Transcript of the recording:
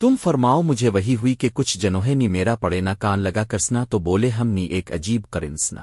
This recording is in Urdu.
تم فرماؤ مجھے وہی ہوئی کہ کچھ جنوہے نی میرا پڑے نہ کان لگا کرسنا تو بولے ہم نی ایک عجیب کرنسنا۔